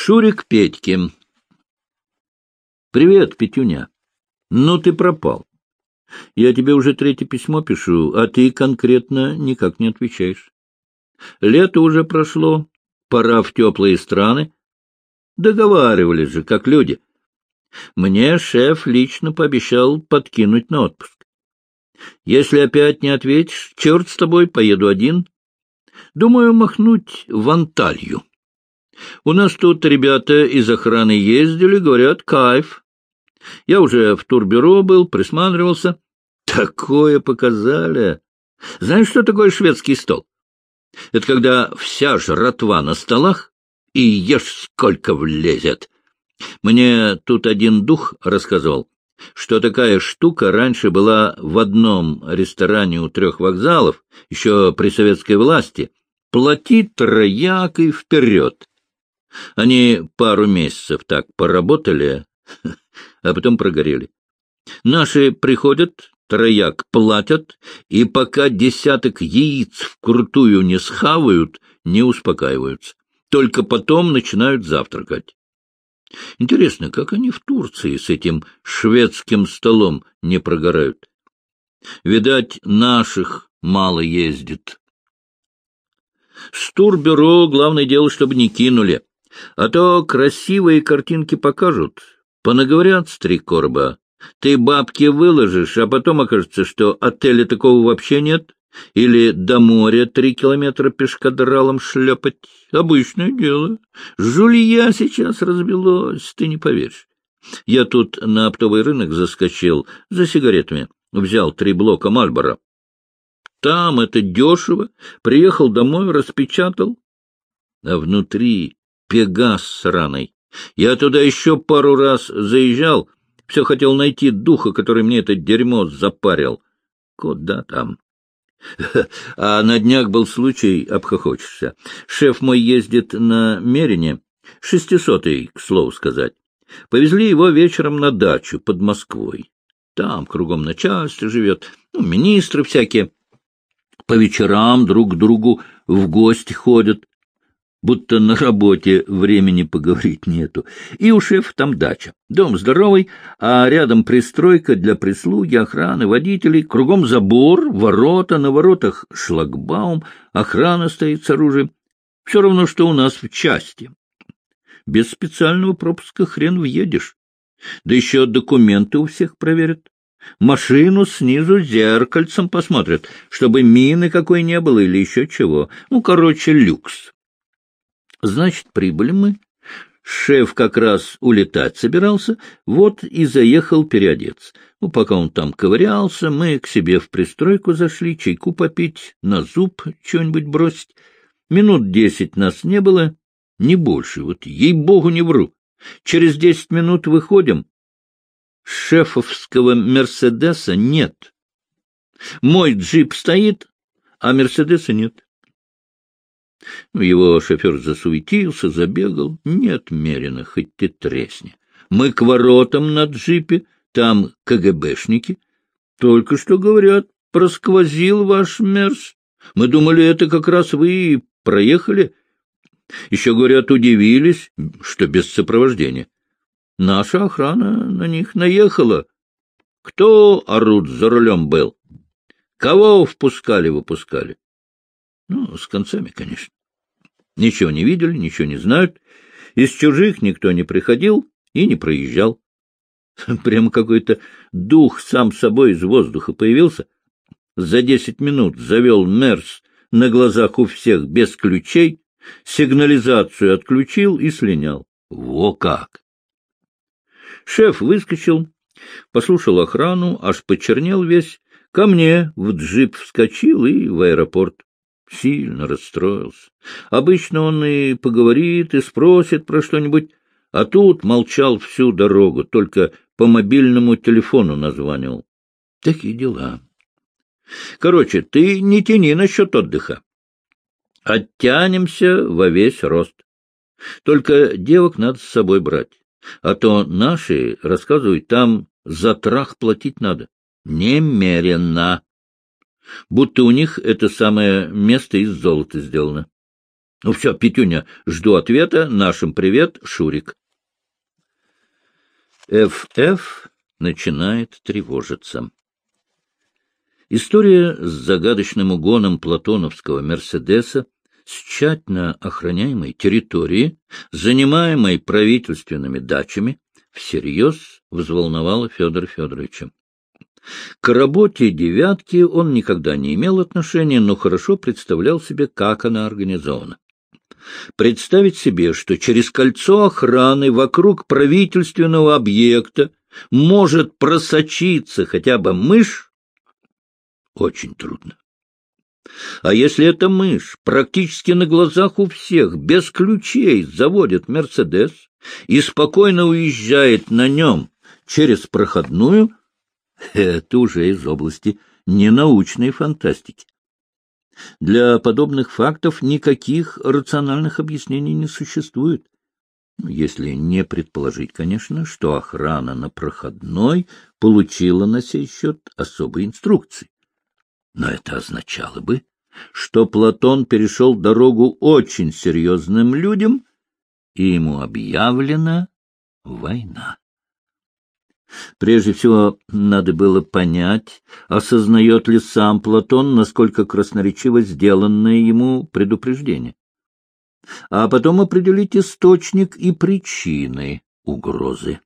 Шурик Петьки. Привет, Петюня. Ну, ты пропал. Я тебе уже третье письмо пишу, а ты конкретно никак не отвечаешь. Лето уже прошло, пора в теплые страны. Договаривались же, как люди. Мне шеф лично пообещал подкинуть на отпуск. Если опять не ответишь, черт с тобой, поеду один. Думаю, махнуть в Анталью. У нас тут ребята из охраны ездили, говорят, кайф. Я уже в турбюро был, присматривался. Такое показали. Знаешь, что такое шведский стол? Это когда вся жратва на столах, и ешь сколько влезет. Мне тут один дух рассказывал, что такая штука раньше была в одном ресторане у трех вокзалов, еще при советской власти. Плати трояк и вперед. Они пару месяцев так поработали, а потом прогорели. Наши приходят, трояк платят, и пока десяток яиц вкрутую не схавают, не успокаиваются. Только потом начинают завтракать. Интересно, как они в Турции с этим шведским столом не прогорают? Видать, наших мало ездит. С турбюро главное дело, чтобы не кинули. А то красивые картинки покажут, понаговорят с три короба. Ты бабки выложишь, а потом окажется, что отеля такого вообще нет, или до моря три километра пешкадралом шлепать. Обычное дело. Жулья сейчас разбилось, ты не поверишь. Я тут на оптовый рынок заскочил за сигаретами, взял три блока Мальбора. Там это дешево, приехал домой, распечатал, а внутри Пегас сраный. Я туда еще пару раз заезжал, все хотел найти духа, который мне это дерьмо запарил. Куда там? А на днях был случай, обхохочешься. Шеф мой ездит на Мерине, шестисотый, к слову сказать. Повезли его вечером на дачу под Москвой. Там кругом начальство живет, ну, министры всякие. По вечерам друг к другу в гости ходят будто на работе времени поговорить нету. И у шефа там дача. Дом здоровый, а рядом пристройка для прислуги, охраны, водителей, кругом забор, ворота, на воротах шлагбаум, охрана стоит с оружием. Все равно, что у нас в части. Без специального пропуска хрен въедешь. Да еще документы у всех проверят. Машину снизу зеркальцем посмотрят, чтобы мины какой не было или еще чего. Ну, короче, люкс. Значит, прибыли мы. Шеф как раз улетать собирался, вот и заехал переодеться. Ну, пока он там ковырялся, мы к себе в пристройку зашли, чайку попить, на зуб что-нибудь бросить. Минут десять нас не было, не больше, вот ей-богу не вру. Через десять минут выходим. Шефовского «Мерседеса» нет. Мой джип стоит, а «Мерседеса» нет. Его шофер засуетился, забегал. Нет Мерина, хоть ты тресни. Мы к воротам на джипе, там КГБшники. Только что, говорят, просквозил ваш мерз. Мы думали, это как раз вы проехали. Еще, говорят, удивились, что без сопровождения. Наша охрана на них наехала. Кто орут за рулем был? Кого впускали-выпускали? Ну, с концами, конечно. Ничего не видели, ничего не знают. Из чужих никто не приходил и не проезжал. Прямо какой-то дух сам собой из воздуха появился. За десять минут завел Мерс на глазах у всех без ключей, сигнализацию отключил и слинял. Во как! Шеф выскочил, послушал охрану, аж почернел весь, ко мне в джип вскочил и в аэропорт. Сильно расстроился. Обычно он и поговорит, и спросит про что-нибудь, а тут молчал всю дорогу, только по мобильному телефону названивал. Такие дела. Короче, ты не тяни насчет отдыха. Оттянемся во весь рост. Только девок надо с собой брать, а то наши, рассказывают, там за трах платить надо. Немеренно будто у них это самое место из золота сделано. Ну все, Петюня, жду ответа. Нашим привет, Шурик. ФФ начинает тревожиться. История с загадочным угоном платоновского «Мерседеса» с тщательно охраняемой территории, занимаемой правительственными дачами, всерьез взволновала Федора Федоровича. К работе «девятки» он никогда не имел отношения, но хорошо представлял себе, как она организована. Представить себе, что через кольцо охраны вокруг правительственного объекта может просочиться хотя бы мышь, очень трудно. А если эта мышь практически на глазах у всех, без ключей, заводит «Мерседес» и спокойно уезжает на нем через проходную, это уже из области ненаучной фантастики. Для подобных фактов никаких рациональных объяснений не существует. Если не предположить, конечно, что охрана на проходной получила на сей счет особые инструкции. Но это означало бы, что Платон перешел дорогу очень серьезным людям, и ему объявлена война. Прежде всего, надо было понять, осознает ли сам Платон, насколько красноречиво сделанное ему предупреждение. А потом определить источник и причины угрозы.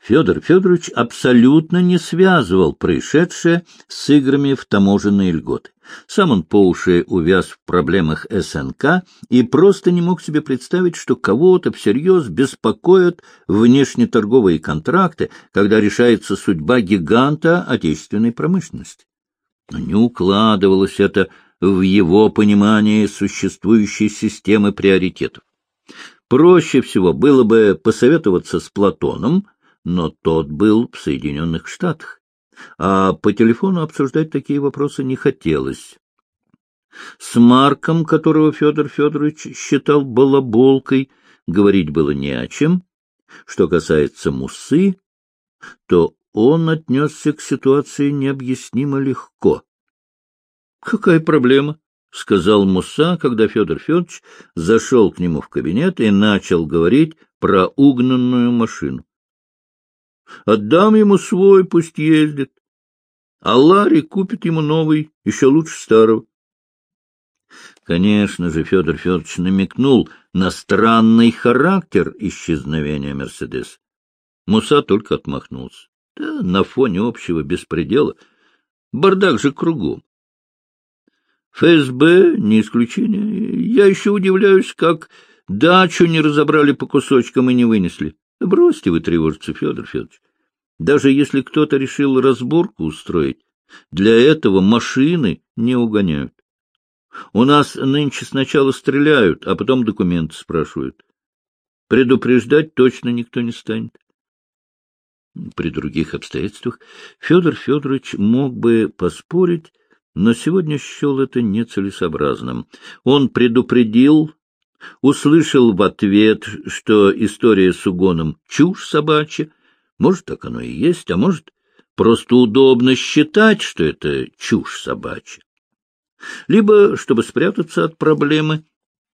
Федор Федорович абсолютно не связывал происшедшее с играми в таможенные льготы. Сам он по уши увяз в проблемах СНК и просто не мог себе представить, что кого-то всерьез беспокоят внешнеторговые контракты, когда решается судьба гиганта отечественной промышленности. Но не укладывалось это в его понимание существующей системы приоритетов. Проще всего было бы посоветоваться с Платоном, но тот был в Соединенных Штатах, а по телефону обсуждать такие вопросы не хотелось. С Марком, которого Федор Федорович считал балаболкой, говорить было не о чем. Что касается Мусы, то он отнесся к ситуации необъяснимо легко. — Какая проблема? — сказал Муса, когда Федор Федорович зашел к нему в кабинет и начал говорить про угнанную машину. Отдам ему свой, пусть ездит. А Ларри купит ему новый, еще лучше старого. Конечно же, Федор Федорович намекнул на странный характер исчезновения Мерседес. Муса только отмахнулся. Да, на фоне общего беспредела. Бардак же кругом. ФСБ — не исключение. Я еще удивляюсь, как дачу не разобрали по кусочкам и не вынесли. Бросьте вы тревожиться, Федор Федорович. Даже если кто-то решил разборку устроить, для этого машины не угоняют. У нас нынче сначала стреляют, а потом документы спрашивают. Предупреждать точно никто не станет. При других обстоятельствах Федор Федорович мог бы поспорить, но сегодня счел это нецелесообразным. Он предупредил, услышал в ответ, что история с угоном — чушь собачья, может, так оно и есть, а может, просто удобно считать, что это чушь собачья. Либо чтобы спрятаться от проблемы,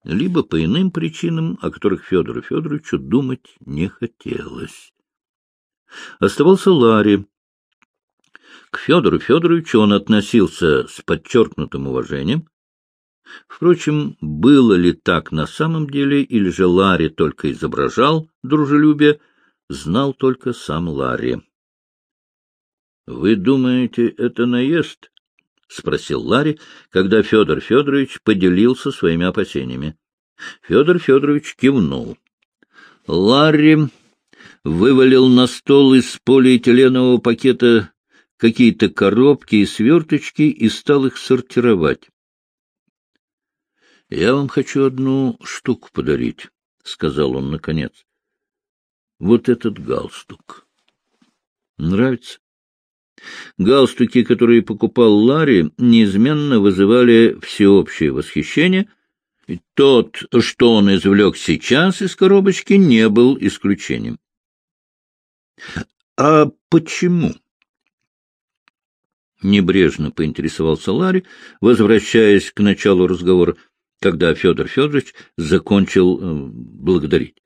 либо по иным причинам, о которых Федору Федоровичу думать не хотелось. Оставался Ларри. К Федору Федоровичу он относился с подчеркнутым уважением. Впрочем, было ли так на самом деле, или же Ларри только изображал дружелюбие, знал только сам Ларри. — Вы думаете, это наезд? — спросил Ларри, когда Федор Федорович поделился своими опасениями. Федор Федорович кивнул. Ларри вывалил на стол из полиэтиленового пакета какие-то коробки и сверточки и стал их сортировать. — Я вам хочу одну штуку подарить, — сказал он наконец вот этот галстук. Нравится? Галстуки, которые покупал Ларри, неизменно вызывали всеобщее восхищение. Тот, что он извлек сейчас из коробочки, не был исключением. — А почему? Небрежно поинтересовался Ларри, возвращаясь к началу разговора. Когда Федор Федорович закончил э, благодарить.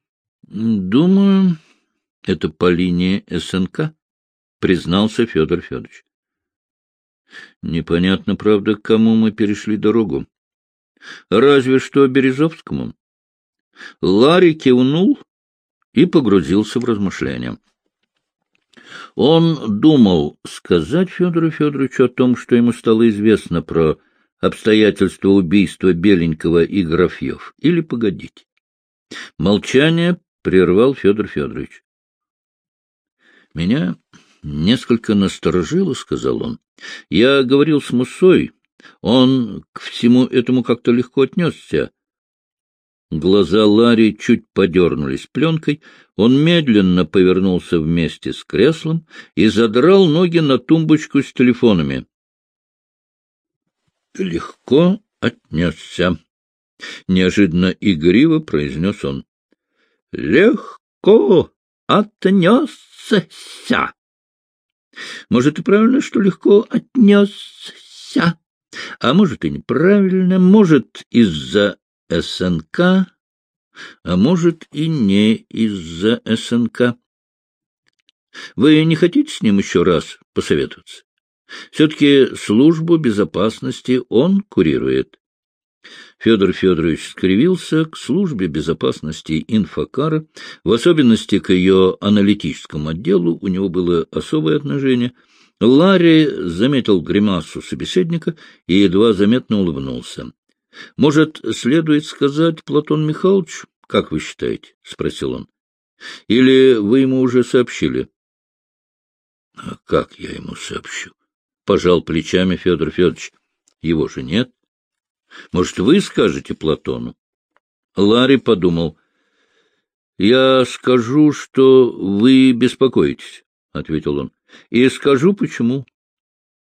— Думаю, это по линии СНК, — признался Федор Федорович. — Непонятно, правда, к кому мы перешли дорогу. Разве что Березовскому. Ларри кивнул и погрузился в размышления. Он думал сказать Федору Федоровичу о том, что ему стало известно про обстоятельства убийства Беленького и Графьев, или погодить. Молчание прервал Федор Федорович. — Меня несколько насторожило, — сказал он. — Я говорил с Мусой, он к всему этому как-то легко отнесся. Глаза Ларри чуть подернулись пленкой, он медленно повернулся вместе с креслом и задрал ноги на тумбочку с телефонами. Легко отнесся. Неожиданно игриво произнес он. Легко отнесся. Может, и правильно, что легко отнесся, а может, и неправильно, может, из-за СНК, а может, и не из-за СНК. Вы не хотите с ним еще раз посоветоваться? Все-таки службу безопасности он курирует. Федор Федорович скривился к службе безопасности инфокара, в особенности к ее аналитическому отделу у него было особое отношение. Ларри заметил гримасу собеседника и едва заметно улыбнулся. — Может, следует сказать Платон Михайлович, как вы считаете? — спросил он. — Или вы ему уже сообщили? — А как я ему сообщу? — пожал плечами Федор Федорович. — Его же нет. Может, вы скажете Платону? Ларри подумал. — Я скажу, что вы беспокоитесь, — ответил он. — И скажу, почему.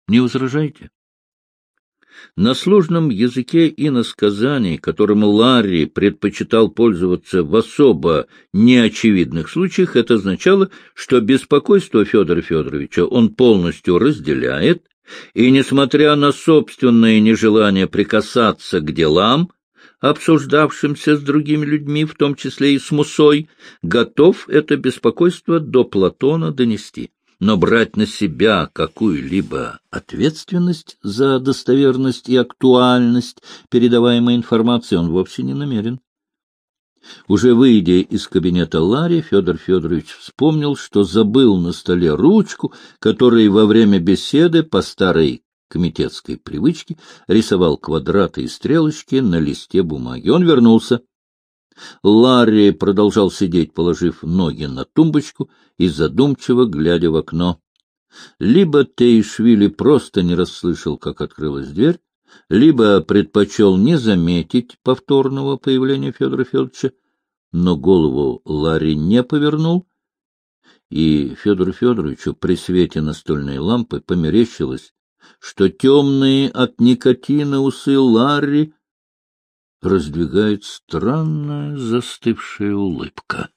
Не возражайте. На сложном языке иносказаний, которым Ларри предпочитал пользоваться в особо неочевидных случаях, это означало, что беспокойство Федора Федоровича он полностью разделяет, и, несмотря на собственное нежелание прикасаться к делам, обсуждавшимся с другими людьми, в том числе и с Мусой, готов это беспокойство до Платона донести. Но брать на себя какую-либо ответственность за достоверность и актуальность передаваемой информации он вовсе не намерен. Уже выйдя из кабинета Ларри, Федор Федорович вспомнил, что забыл на столе ручку, которой во время беседы по старой комитетской привычке рисовал квадраты и стрелочки на листе бумаги. Он вернулся. Ларри продолжал сидеть, положив ноги на тумбочку и задумчиво глядя в окно. Либо Тейшвили просто не расслышал, как открылась дверь, либо предпочел не заметить повторного появления Федора Федоровича, но голову Ларри не повернул, и Федору Федоровичу при свете настольной лампы померещилось, что темные от никотина усы Ларри раздвигает странная застывшая улыбка.